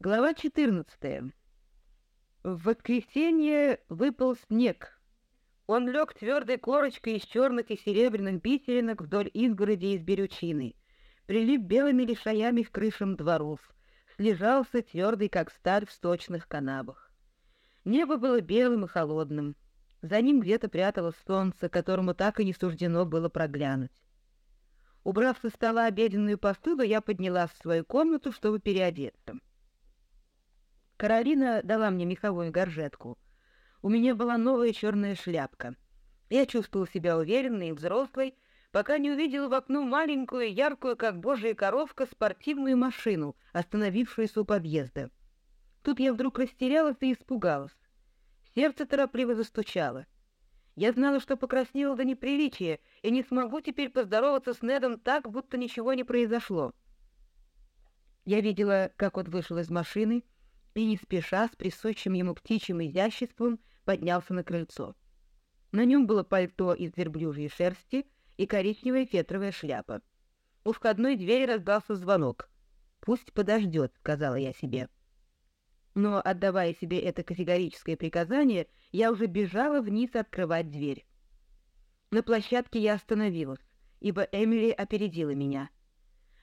Глава 14. В воскресенье выпал снег. Он лег твердой корочкой из черных и серебряных бисеринок вдоль изгороди из берючины, прилип белыми лишаями к крышам дворов, слежался твердый, как сталь в сточных канавах. Небо было белым и холодным. За ним где-то пряталось солнце, которому так и не суждено было проглянуть. Убрав со стола обеденную посуду, я поднялась в свою комнату, чтобы переодеться. Каролина дала мне меховую горжетку. У меня была новая черная шляпка. Я чувствовал себя уверенной и взрослой, пока не увидел в окно маленькую, яркую, как божья коровка, спортивную машину, остановившуюся у подъезда. Тут я вдруг растерялась и испугалась. Сердце торопливо застучало. Я знала, что покраснела до неприличия, и не смогу теперь поздороваться с Недом так, будто ничего не произошло. Я видела, как он вышел из машины, и не спеша, с присущим ему птичьим изяществом, поднялся на крыльцо. На нем было пальто из верблюжьей шерсти и коричневая фетровая шляпа. У входной двери раздался звонок. «Пусть подождет», — сказала я себе. Но, отдавая себе это категорическое приказание, я уже бежала вниз открывать дверь. На площадке я остановилась, ибо Эмили опередила меня —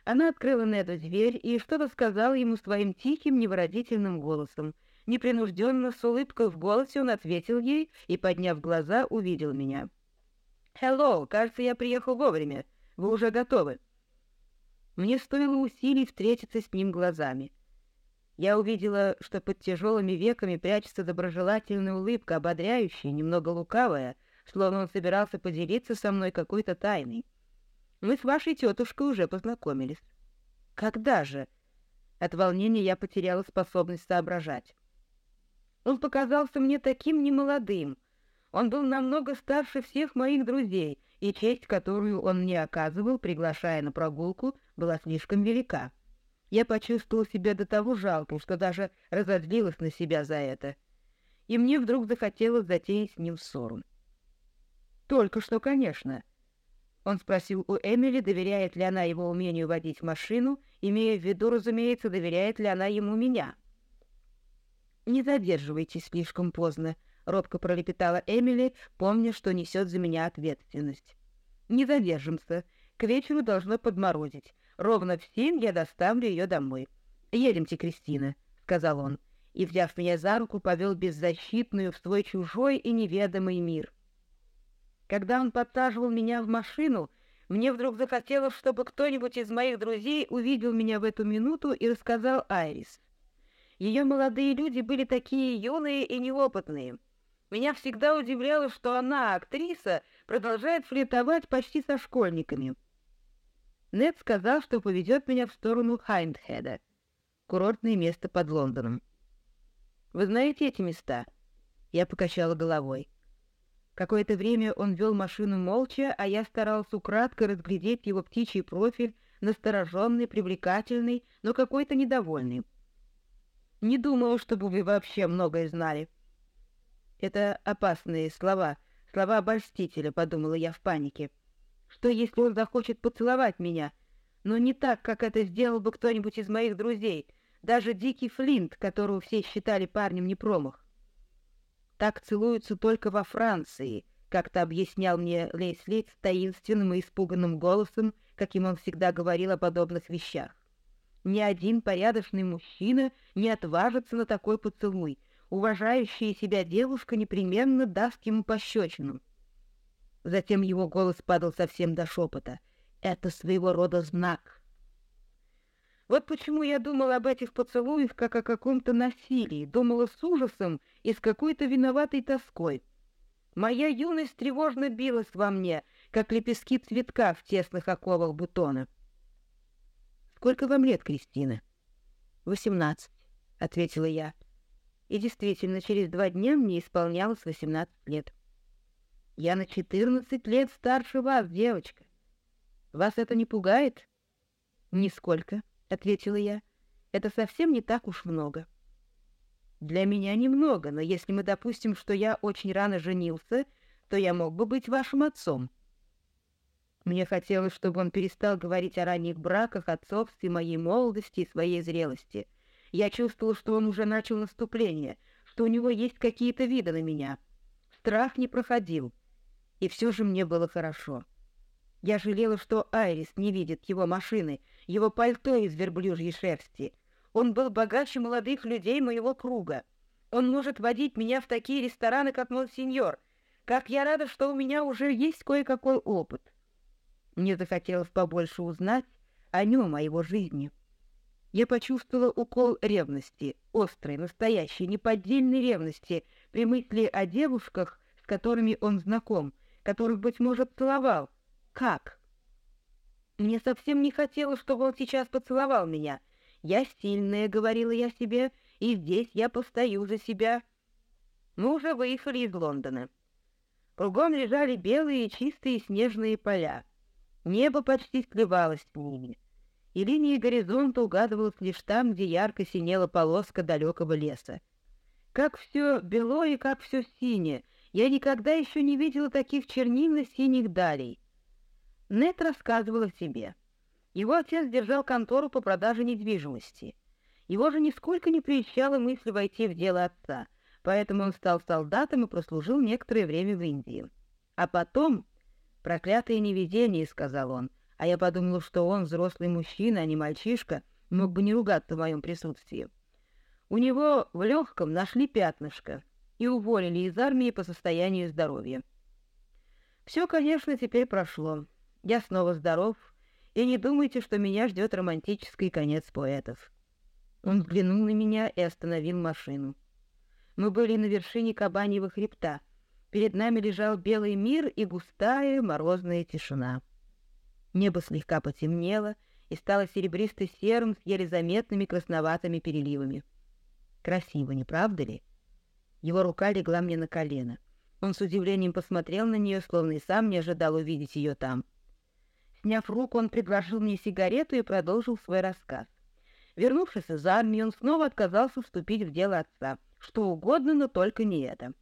она открыла Неду дверь и что-то сказала ему своим тихим, невыразительным голосом. Непринужденно, с улыбкой в голосе он ответил ей и, подняв глаза, увидел меня. «Хелло, кажется, я приехал вовремя. Вы уже готовы?» Мне стоило усилий встретиться с ним глазами. Я увидела, что под тяжелыми веками прячется доброжелательная улыбка, ободряющая, немного лукавая, словно он собирался поделиться со мной какой-то тайной. Мы с вашей тетушкой уже познакомились. Когда же? От волнения я потеряла способность соображать. Он показался мне таким немолодым. Он был намного старше всех моих друзей, и честь, которую он мне оказывал, приглашая на прогулку, была слишком велика. Я почувствовала себя до того жалко, что даже разозлилась на себя за это. И мне вдруг захотелось затеять с ним ссору. Только что, конечно. Он спросил у Эмили, доверяет ли она его умению водить машину, имея в виду, разумеется, доверяет ли она ему меня. «Не задерживайтесь слишком поздно», — робко пролепетала Эмили, помня, что несет за меня ответственность. «Не задержимся. К вечеру должно подморозить. Ровно в семь я доставлю ее домой. Едемте, Кристина», — сказал он, и, взяв меня за руку, повел беззащитную в свой чужой и неведомый мир. Когда он подсаживал меня в машину, мне вдруг захотелось, чтобы кто-нибудь из моих друзей увидел меня в эту минуту и рассказал Айрис. Ее молодые люди были такие юные и неопытные. Меня всегда удивляло, что она, актриса, продолжает флиртовать почти со школьниками. Нед сказал, что поведет меня в сторону Хайндхеда, курортное место под Лондоном. «Вы знаете эти места?» Я покачала головой. Какое-то время он вел машину молча, а я старался украдко разглядеть его птичий профиль, настороженный, привлекательный, но какой-то недовольный. Не думал, чтобы вы вообще многое знали. Это опасные слова, слова обольстителя, подумала я в панике. Что, если он захочет поцеловать меня? Но не так, как это сделал бы кто-нибудь из моих друзей, даже Дикий Флинт, которого все считали парнем не промах. Так целуются только во Франции, как-то объяснял мне Лесли таинственным и испуганным голосом, каким он всегда говорил о подобных вещах. Ни один порядочный мужчина не отважится на такой поцелуй. Уважающая себя девушка непременно даст ему пощечину. Затем его голос падал совсем до шепота. Это своего рода знак. Вот почему я думала об этих поцелуях как о каком-то насилии, думала с ужасом и с какой-то виноватой тоской. Моя юность тревожно билась во мне, как лепестки цветка в тесных оковах бутона. «Сколько вам лет, Кристина?» «Восемнадцать», — ответила я. И действительно, через два дня мне исполнялось восемнадцать лет. «Я на четырнадцать лет старше вас, девочка. Вас это не пугает?» «Нисколько». — ответила я. «Это совсем не так уж много». «Для меня немного, но если мы допустим, что я очень рано женился, то я мог бы быть вашим отцом». Мне хотелось, чтобы он перестал говорить о ранних браках, отцовстве, моей молодости и своей зрелости. Я чувствовал, что он уже начал наступление, что у него есть какие-то виды на меня. Страх не проходил, и все же мне было хорошо. Я жалела, что Айрис не видит его машины, его пальто из верблюжьей шерсти. Он был богаче молодых людей моего круга. Он может водить меня в такие рестораны, как Монсеньор. Как я рада, что у меня уже есть кое-какой опыт. Мне захотелось побольше узнать о нем, о его жизни. Я почувствовала укол ревности, острой, настоящей, неподдельной ревности при мысли о девушках, с которыми он знаком, которых, быть может, целовал, как? Мне совсем не хотелось, чтобы он сейчас поцеловал меня. Я сильная, говорила я себе, и здесь я постою за себя. Мы уже выехали из Лондона. Кругом лежали белые чистые снежные поля. Небо почти сливалось с ними, и линия горизонта угадывалась лишь там, где ярко синела полоска далекого леса. Как все бело и как все синее, я никогда еще не видела таких чернильно-синих далей — Нет рассказывал о себе. Его отец держал контору по продаже недвижимости. Его же нисколько не прельщала мысль войти в дело отца, поэтому он стал солдатом и прослужил некоторое время в Индии. А потом... «Проклятое невезение», — сказал он, а я подумал, что он, взрослый мужчина, а не мальчишка, мог бы не ругаться в моем присутствии. У него в легком нашли пятнышко и уволили из армии по состоянию здоровья. Все, конечно, теперь прошло. Я снова здоров, и не думайте, что меня ждет романтический конец поэтов. Он взглянул на меня и остановил машину. Мы были на вершине Кабаньего хребта. Перед нами лежал белый мир и густая морозная тишина. Небо слегка потемнело и стало серебристо-серым с еле заметными красноватыми переливами. Красиво, не правда ли? Его рука легла мне на колено. Он с удивлением посмотрел на нее, словно и сам не ожидал увидеть ее там. Сняв руку, он предложил мне сигарету и продолжил свой рассказ. Вернувшись из армии, он снова отказался вступить в дело отца. Что угодно, но только не это.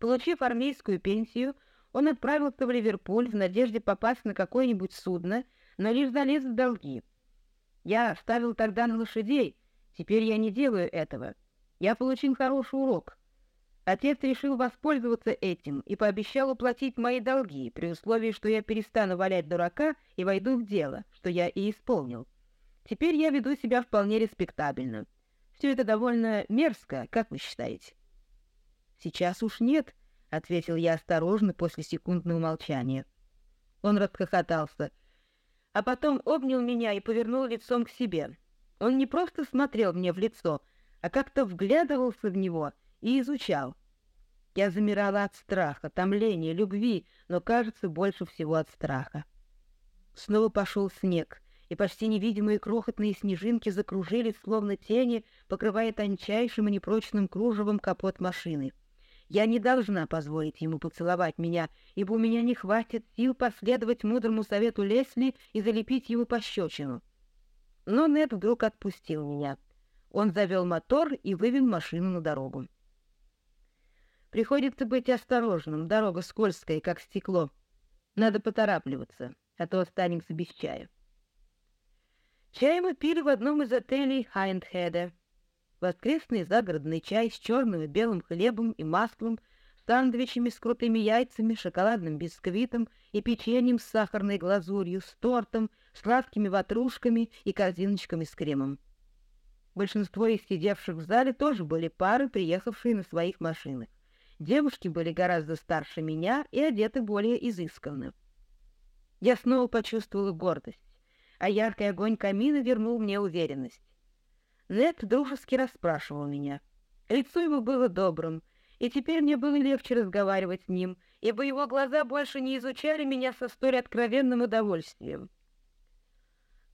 Получив армейскую пенсию, он отправился в Ливерпуль в надежде попасть на какое-нибудь судно, но лишь залез в долги. Я ставил тогда на лошадей, теперь я не делаю этого. Я получил хороший урок — Отец решил воспользоваться этим и пообещал уплатить мои долги, при условии, что я перестану валять дурака и войду в дело, что я и исполнил. Теперь я веду себя вполне респектабельно. Все это довольно мерзко, как вы считаете? Сейчас уж нет, — ответил я осторожно после секундного молчания. Он расхохотался, а потом обнял меня и повернул лицом к себе. Он не просто смотрел мне в лицо, а как-то вглядывался в него — и изучал. Я замирала от страха, томления, любви, но, кажется, больше всего от страха. Снова пошел снег, и почти невидимые крохотные снежинки закружились, словно тени, покрывая тончайшим и непрочным кружевом капот машины. Я не должна позволить ему поцеловать меня, ибо у меня не хватит сил последовать мудрому совету Лесли и залепить его пощечину. Но Нед вдруг отпустил меня. Он завел мотор и вывел машину на дорогу. Приходится быть осторожным, дорога скользкая, как стекло. Надо поторапливаться, а то останемся без чая. Чай мы пили в одном из отелей Хайндхеда. Воскресный загородный чай с черным и белым хлебом и маслом, сандвичами с крутыми яйцами, шоколадным бисквитом и печеньем с сахарной глазурью, с тортом, сладкими ватрушками и корзиночками с кремом. Большинство из сидевших в зале тоже были пары, приехавшие на своих машинах. Девушки были гораздо старше меня и одеты более изысканно. Я снова почувствовала гордость, а яркий огонь камина вернул мне уверенность. Нед дружески расспрашивал меня. Лицо его было добрым, и теперь мне было легче разговаривать с ним, ибо его глаза больше не изучали меня со столь откровенным удовольствием.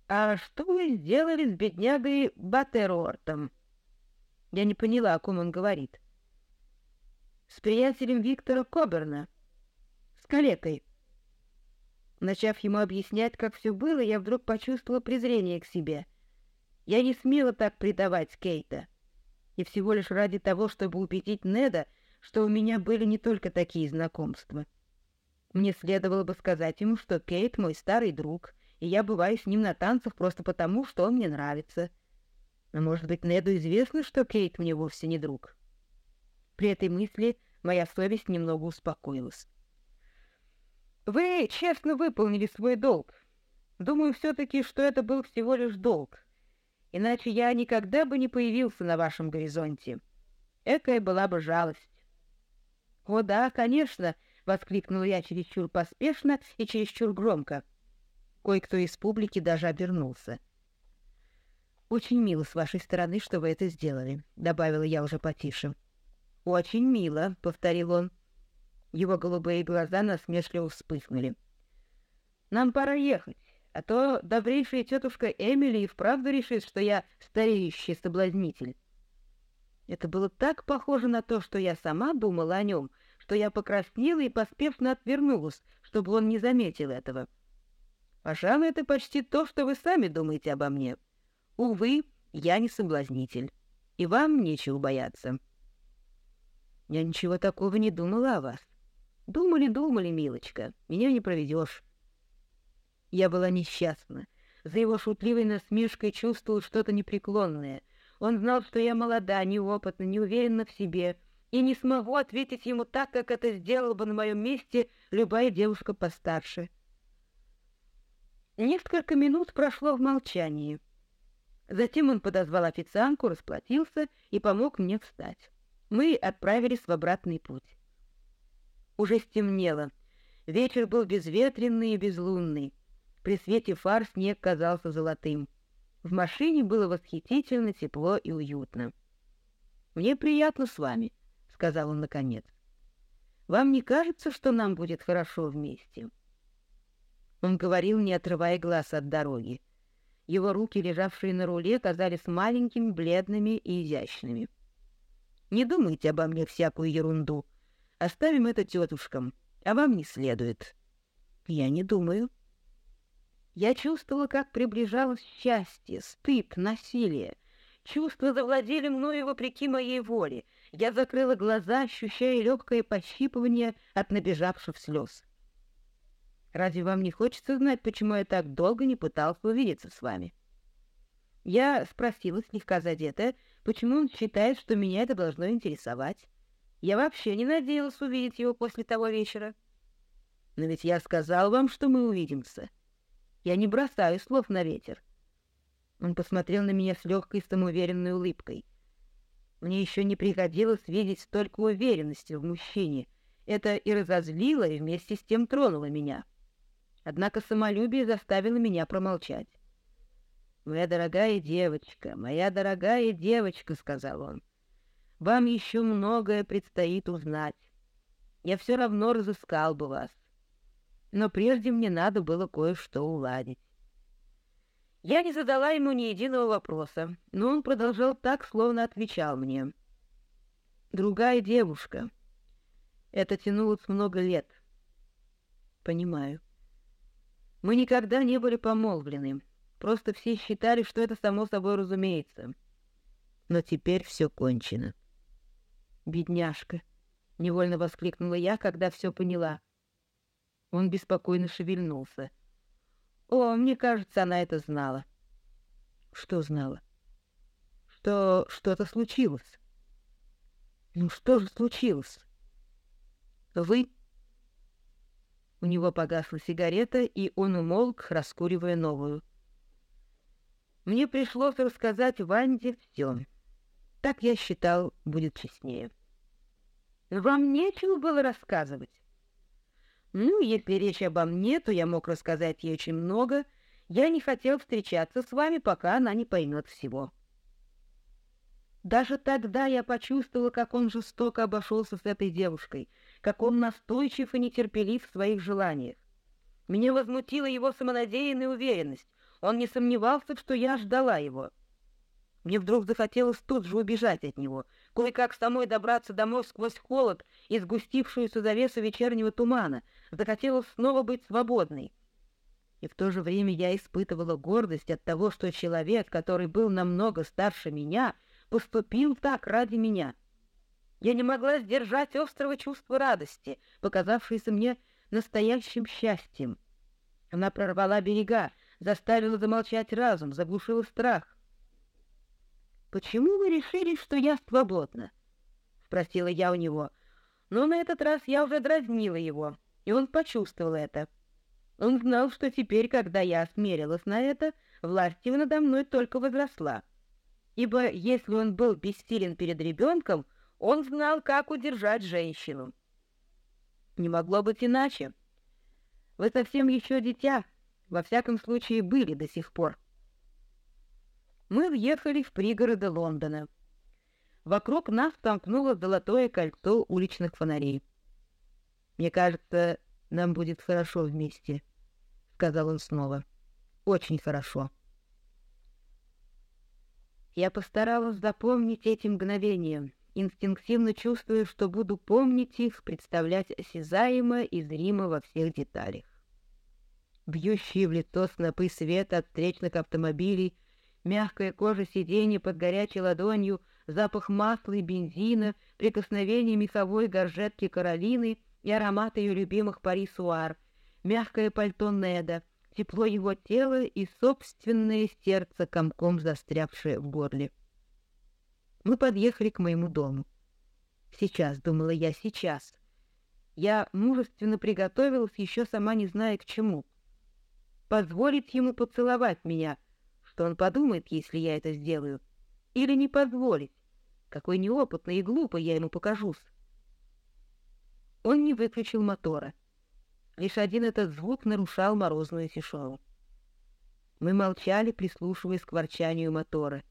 «А что вы сделали с беднягой Баттеруортом?» Я не поняла, о ком он говорит с приятелем Виктора Коберна, с калекой. Начав ему объяснять, как все было, я вдруг почувствовала презрение к себе. Я не смела так предавать Кейта. И всего лишь ради того, чтобы убедить Неда, что у меня были не только такие знакомства. Мне следовало бы сказать ему, что Кейт мой старый друг, и я бываю с ним на танцах просто потому, что он мне нравится. А может быть, Неду известно, что Кейт мне вовсе не друг? При этой мысли моя совесть немного успокоилась. Вы честно выполнили свой долг. Думаю все-таки, что это был всего лишь долг. Иначе я никогда бы не появился на вашем горизонте. Экая была бы жалость. «О да, конечно!» — воскликнула я чересчур поспешно и чересчур громко. Кое-кто из публики даже обернулся. «Очень мило с вашей стороны, что вы это сделали», — добавила я уже потише. «Очень мило», — повторил он. Его голубые глаза насмешливо вспыхнули. «Нам пора ехать, а то добрейшая тетушка Эмили и вправду решит, что я стареющий соблазнитель». Это было так похоже на то, что я сама думала о нем, что я покраснела и поспешно отвернулась, чтобы он не заметил этого. «Пожалуй, это почти то, что вы сами думаете обо мне». Увы, я не соблазнитель, и вам нечего бояться. Я ничего такого не думала о вас. Думали, думали, милочка, меня не проведешь. Я была несчастна. За его шутливой насмешкой чувствовал что-то непреклонное. Он знал, что я молода, неопытна, не уверена в себе, и не смогу ответить ему так, как это сделала бы на моем месте любая девушка постарше. Несколько минут прошло в молчании. Затем он подозвал официантку, расплатился и помог мне встать. Мы отправились в обратный путь. Уже стемнело. Вечер был безветренный и безлунный. При свете фар снег казался золотым. В машине было восхитительно тепло и уютно. «Мне приятно с вами», — сказал он наконец. «Вам не кажется, что нам будет хорошо вместе?» Он говорил, не отрывая глаз от дороги. Его руки, лежавшие на руле, казались маленькими, бледными и изящными. «Не думайте обо мне всякую ерунду. Оставим это тетушкам, а вам не следует». «Я не думаю». Я чувствовала, как приближалось счастье, стыд, насилие. Чувства завладели мною вопреки моей воле. Я закрыла глаза, ощущая легкое пощипывание от набежавших слез. Разве вам не хочется знать, почему я так долго не пытался увидеться с вами?» Я спросила, слегка задетая, почему он считает, что меня это должно интересовать. Я вообще не надеялась увидеть его после того вечера. Но ведь я сказал вам, что мы увидимся. Я не бросаю слов на ветер. Он посмотрел на меня с легкой самоуверенной улыбкой. Мне еще не приходилось видеть столько уверенности в мужчине. Это и разозлило, и вместе с тем тронуло меня. Однако самолюбие заставило меня промолчать. «Моя дорогая девочка, моя дорогая девочка», — сказал он, — «вам еще многое предстоит узнать. Я все равно разыскал бы вас. Но прежде мне надо было кое-что уладить». Я не задала ему ни единого вопроса, но он продолжал так, словно отвечал мне. «Другая девушка. Это тянулось много лет». «Понимаю». Мы никогда не были помолвлены, просто все считали, что это само собой разумеется. Но теперь все кончено. «Бедняжка!» — невольно воскликнула я, когда все поняла. Он беспокойно шевельнулся. «О, мне кажется, она это знала». «Что знала?» «Что что-то случилось». «Ну что же случилось?» «Вы у него погасла сигарета, и он умолк, раскуривая новую. Мне пришлось рассказать Ванде все. Так я считал, будет честнее. Вам нечего было рассказывать? Ну, если речь обо мне, то я мог рассказать ей очень много. Я не хотел встречаться с вами, пока она не поймет всего. Даже тогда я почувствовала, как он жестоко обошелся с этой девушкой, как он настойчив и нетерпелив в своих желаниях. Меня возмутила его самонадеянная уверенность. Он не сомневался, что я ждала его. Мне вдруг захотелось тут же убежать от него, кое-как самой добраться домой сквозь холод и сгустившуюся завесу вечернего тумана. Захотелось снова быть свободной. И в то же время я испытывала гордость от того, что человек, который был намного старше меня — поступил так ради меня. Я не могла сдержать острого чувства радости, показавшееся мне настоящим счастьем. Она прорвала берега, заставила замолчать разум, заглушила страх. «Почему вы решили, что я свободна?» — спросила я у него. Но на этот раз я уже дразнила его, и он почувствовал это. Он знал, что теперь, когда я осмелилась на это, власть его надо мной только возросла. Ибо если он был бессилен перед ребенком, он знал, как удержать женщину. Не могло быть иначе. Вы совсем еще дитя, во всяком случае были до сих пор. Мы въехали в пригороды Лондона. Вокруг нас сомкнуло золотое кольцо уличных фонарей. «Мне кажется, нам будет хорошо вместе», — сказал он снова. «Очень хорошо». Я постаралась запомнить эти мгновения, инстинктивно чувствуя, что буду помнить их, представлять осязаемо и зримо во всех деталях. Бьющие в лицо снопы света от встречных автомобилей, мягкая кожа сиденья под горячей ладонью, запах масла и бензина, прикосновение меховой горжетки Каролины и аромат ее любимых парисуар, мягкое пальто Неда, тепло его тела и собственное сердце, комком застрявшее в горле. Мы подъехали к моему дому. Сейчас, думала я, сейчас. Я мужественно приготовилась, еще сама не зная к чему. Позволить ему поцеловать меня, что он подумает, если я это сделаю, или не позволить. Какой неопытный и глупый я ему покажусь. Он не выключил мотора. Лишь один этот звук нарушал морозную тишину. Мы молчали, прислушиваясь к ворчанию мотора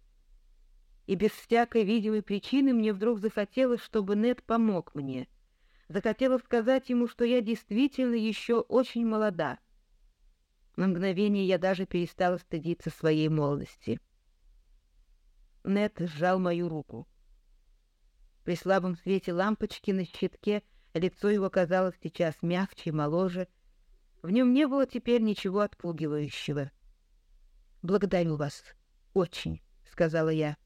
и без всякой видимой причины мне вдруг захотелось, чтобы Нед помог мне. Захотелось сказать ему, что я действительно еще очень молода. На мгновение я даже перестала стыдиться своей молодости. Нед сжал мою руку. При слабом свете лампочки на щитке лицо его казалось сейчас мягче и моложе. В нем не было теперь ничего отпугивающего. «Благодарю вас. Очень», — сказала я.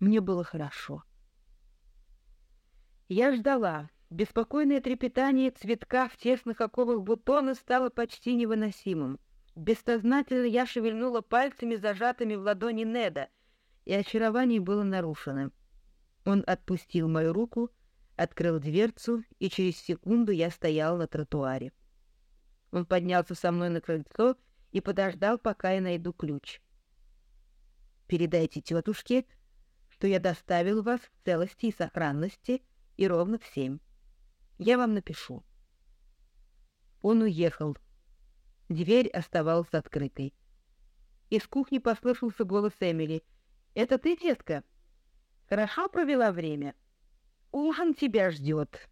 Мне было хорошо. Я ждала. Беспокойное трепетание цветка в тесных оковах бутона стало почти невыносимым. Бессознательно я шевельнула пальцами, зажатыми в ладони Неда, и очарование было нарушено. Он отпустил мою руку, открыл дверцу, и через секунду я стояла на тротуаре. Он поднялся со мной на крыльцо и подождал, пока я найду ключ. «Передайте тетушке, что я доставил вас в целости и сохранности и ровно в семь. Я вам напишу. Он уехал. Дверь оставалась открытой. Из кухни послышался голос Эмили. «Это ты, детка? Хорошо провела время? Ужин тебя ждет».